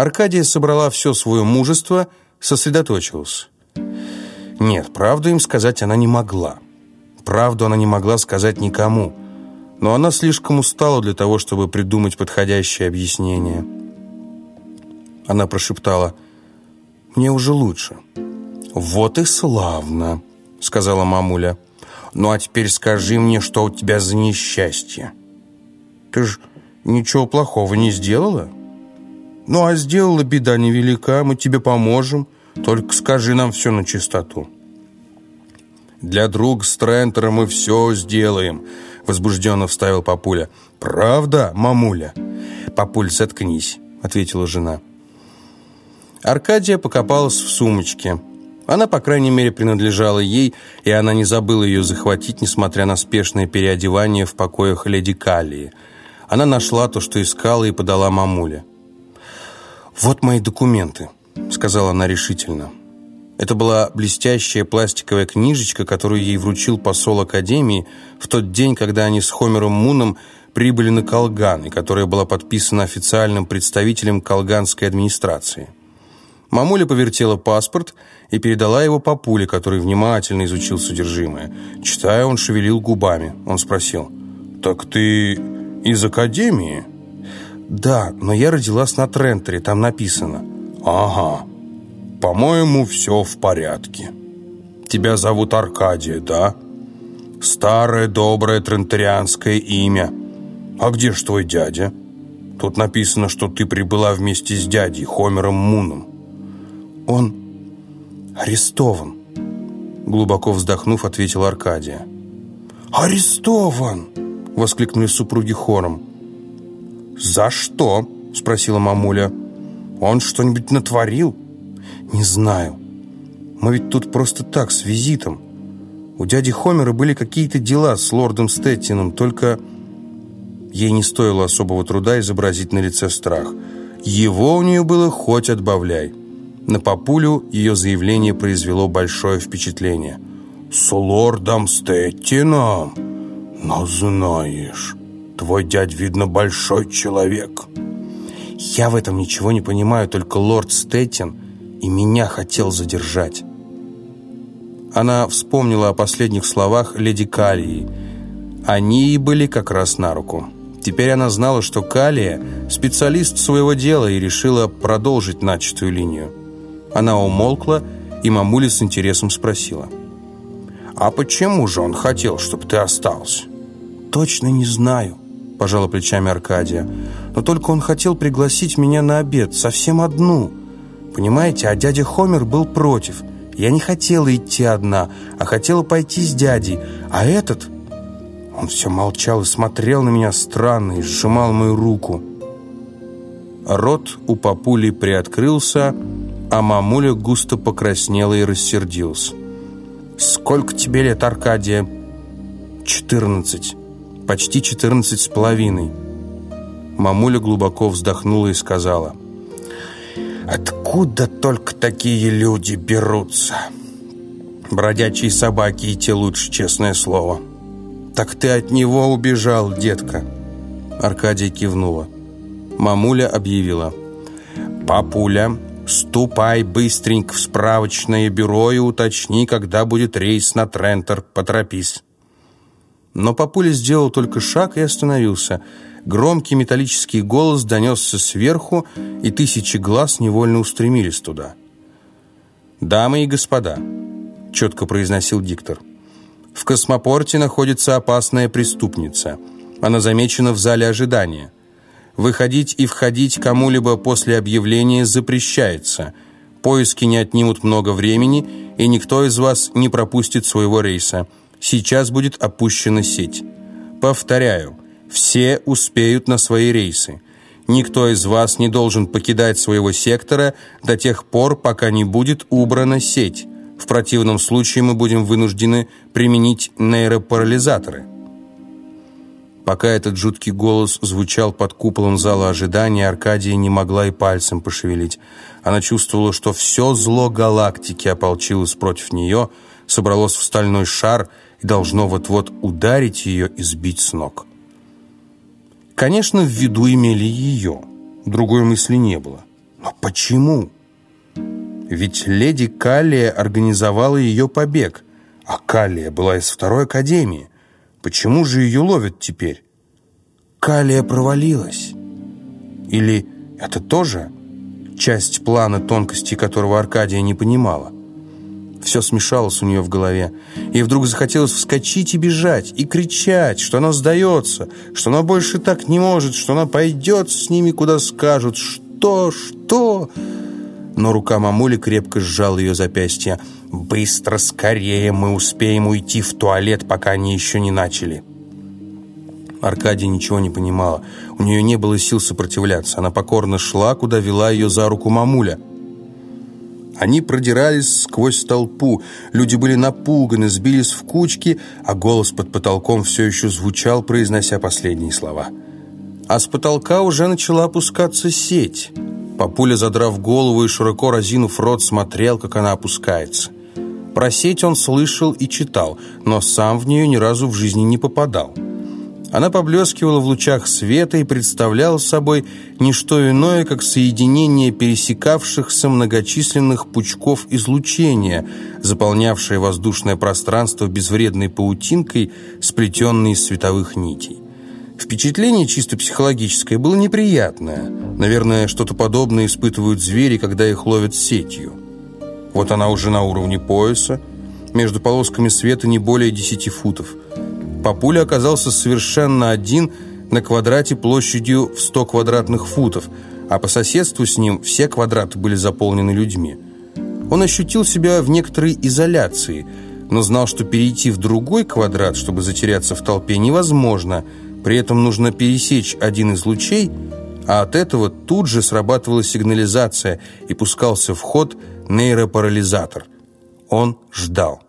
Аркадия собрала все свое мужество, сосредоточилась. Нет, правду им сказать она не могла. Правду она не могла сказать никому. Но она слишком устала для того, чтобы придумать подходящее объяснение. Она прошептала, «Мне уже лучше». «Вот и славно», — сказала мамуля. «Ну а теперь скажи мне, что у тебя за несчастье?» «Ты ж ничего плохого не сделала?» «Ну а сделала беда невелика, мы тебе поможем. Только скажи нам все на чистоту». «Для друга Стрентера мы все сделаем», — возбужденно вставил папуля. «Правда, мамуля?» «Папуль, заткнись», — ответила жена. Аркадия покопалась в сумочке. Она, по крайней мере, принадлежала ей, и она не забыла ее захватить, несмотря на спешное переодевание в покоях леди Калии. Она нашла то, что искала, и подала мамуле. «Вот мои документы», — сказала она решительно. Это была блестящая пластиковая книжечка, которую ей вручил посол Академии в тот день, когда они с Хомером Муном прибыли на Колган, и которая была подписана официальным представителем колганской администрации. Мамуля повертела паспорт и передала его папуле, который внимательно изучил содержимое. Читая, он шевелил губами. Он спросил, «Так ты из академии?» «Да, но я родилась на Трентере, там написано». «Ага, по-моему, все в порядке. Тебя зовут Аркадия, да? Старое доброе трентерианское имя. А где ж твой дядя?» Тут написано, что ты прибыла вместе с дядей Хомером Муном. «Он арестован», — глубоко вздохнув, ответил Аркадия. «Арестован!» — воскликнули супруги хором. «За что?» — спросила мамуля. «Он что-нибудь натворил?» «Не знаю. Мы ведь тут просто так, с визитом. У дяди Хомера были какие-то дела с лордом Стеттином, только...» Ей не стоило особого труда изобразить на лице страх. Его у нее было хоть отбавляй. На папулю ее заявление произвело большое впечатление. «С лордом Стеттином? Но знаешь, твой дядь, видно, большой человек». «Я в этом ничего не понимаю, только лорд Стеттин и меня хотел задержать». Она вспомнила о последних словах леди Калии. Они ей были как раз на руку. Теперь она знала, что Калия – специалист своего дела и решила продолжить начатую линию. Она умолкла, и мамуля с интересом спросила. «А почему же он хотел, чтобы ты остался?» «Точно не знаю», – пожала плечами Аркадия. «Но только он хотел пригласить меня на обед, совсем одну. Понимаете, а дядя Хомер был против. Я не хотела идти одна, а хотела пойти с дядей. А этот...» Он все молчал и смотрел на меня странно и сжимал мою руку. Рот у папули приоткрылся, а мамуля густо покраснела и рассердилась. «Сколько тебе лет, Аркадия?» «Четырнадцать. Почти четырнадцать с половиной». Мамуля глубоко вздохнула и сказала, «Откуда только такие люди берутся? Бродячие собаки и те лучше, честное слово». «Так ты от него убежал, детка?» Аркадия кивнула. Мамуля объявила, «Папуля, «Ступай быстренько в справочное бюро и уточни, когда будет рейс на Трентер. Поторопись». Но папуля сделал только шаг и остановился. Громкий металлический голос донесся сверху, и тысячи глаз невольно устремились туда. «Дамы и господа», — четко произносил диктор, — «в космопорте находится опасная преступница. Она замечена в зале ожидания». Выходить и входить кому-либо после объявления запрещается. Поиски не отнимут много времени, и никто из вас не пропустит своего рейса. Сейчас будет опущена сеть. Повторяю, все успеют на свои рейсы. Никто из вас не должен покидать своего сектора до тех пор, пока не будет убрана сеть. В противном случае мы будем вынуждены применить нейропарализаторы. Пока этот жуткий голос звучал под куполом зала ожидания, Аркадия не могла и пальцем пошевелить. Она чувствовала, что все зло галактики ополчилось против нее, собралось в стальной шар и должно вот-вот ударить ее и сбить с ног. Конечно, в виду имели ее. Другой мысли не было. Но почему? Ведь леди Каллия организовала ее побег, а Каллия была из второй академии. Почему же ее ловят теперь? Калия провалилась. Или это тоже часть плана, тонкости которого Аркадия не понимала? Все смешалось у нее в голове. И вдруг захотелось вскочить и бежать, и кричать, что она сдается, что она больше так не может, что она пойдет с ними, куда скажут. Что? Что? Но рука мамули крепко сжала ее запястье. «Быстро, скорее, мы успеем уйти в туалет, пока они еще не начали». Аркадия ничего не понимала. У нее не было сил сопротивляться. Она покорно шла, куда вела ее за руку мамуля. Они продирались сквозь толпу. Люди были напуганы, сбились в кучки, а голос под потолком все еще звучал, произнося последние слова. А с потолка уже начала опускаться сеть. Папуля, задрав голову и широко разинув рот, смотрел, как она опускается. Про сеть он слышал и читал, но сам в нее ни разу в жизни не попадал. Она поблескивала в лучах света и представляла собой не что иное, как соединение пересекавшихся многочисленных пучков излучения, заполнявшее воздушное пространство безвредной паутинкой, сплетенной из световых нитей. Впечатление чисто психологическое было неприятное. Наверное, что-то подобное испытывают звери, когда их ловят сетью. Вот она уже на уровне пояса, между полосками света не более 10 футов – Папуля оказался совершенно один на квадрате площадью в 100 квадратных футов, а по соседству с ним все квадраты были заполнены людьми. Он ощутил себя в некоторой изоляции, но знал, что перейти в другой квадрат, чтобы затеряться в толпе, невозможно. При этом нужно пересечь один из лучей, а от этого тут же срабатывала сигнализация и пускался в ход нейропарализатор. Он ждал.